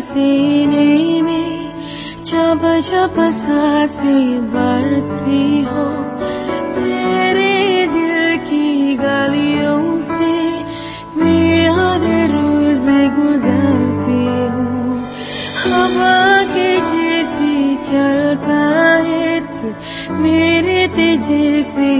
सीने में जब जब साँसें भरती हो, तेरे दिल की गलियों से मैं हर रोज गुजरती हूँ। हवा के जैसे चलता है तू, मेरे तेजे से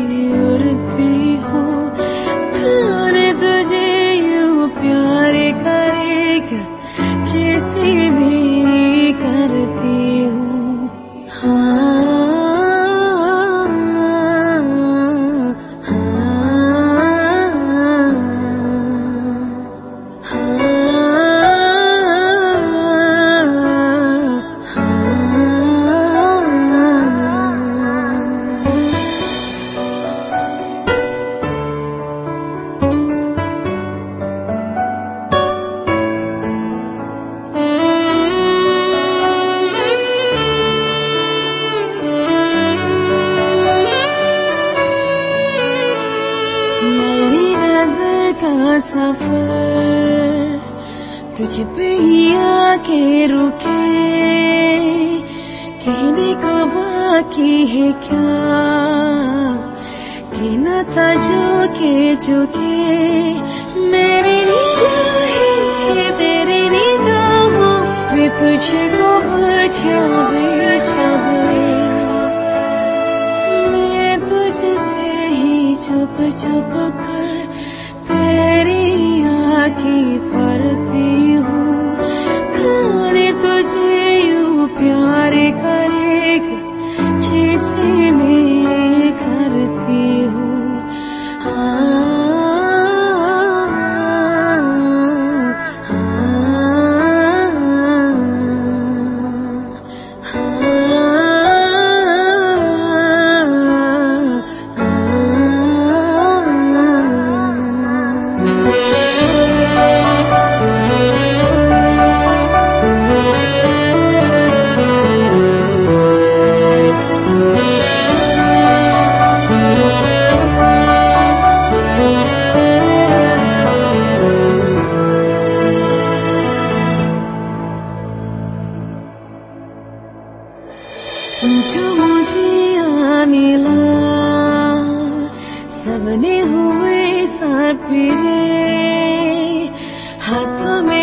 मेरी नज़र का सफ़र तुझ पे ही आके रुके। कहने को बाकी है क्या? कहना था जो के चुके। मेरी निगाहें, तेरी निगाहों में तुझको भटका छुप छुप कर तेरी आँखें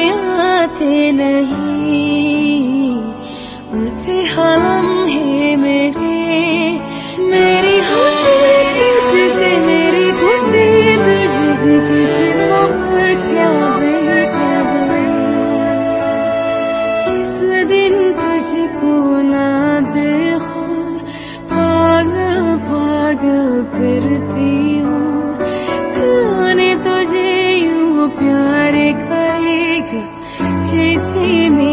आते नहीं। उड़ते हलम है मेरे। मेरी हँसी तुझसे, मेरी खुशी तुझसे जिसको पर क्या बेखबर। जिस दिन तुझको ना देखो me.